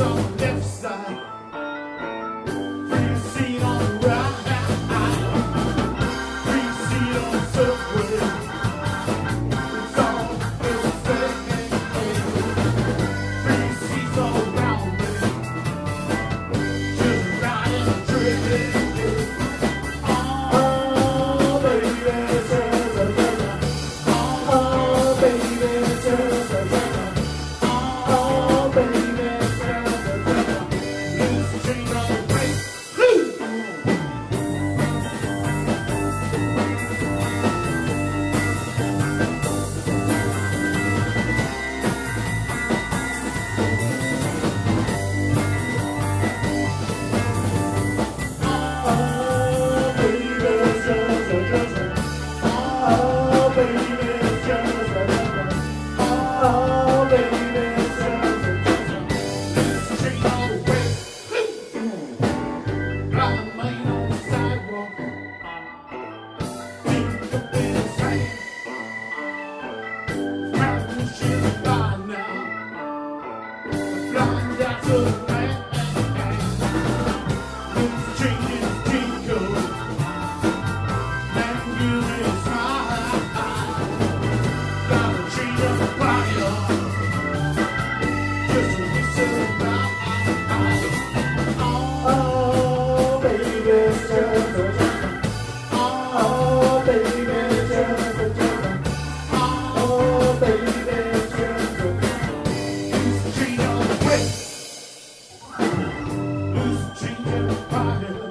on left side. happy. fire.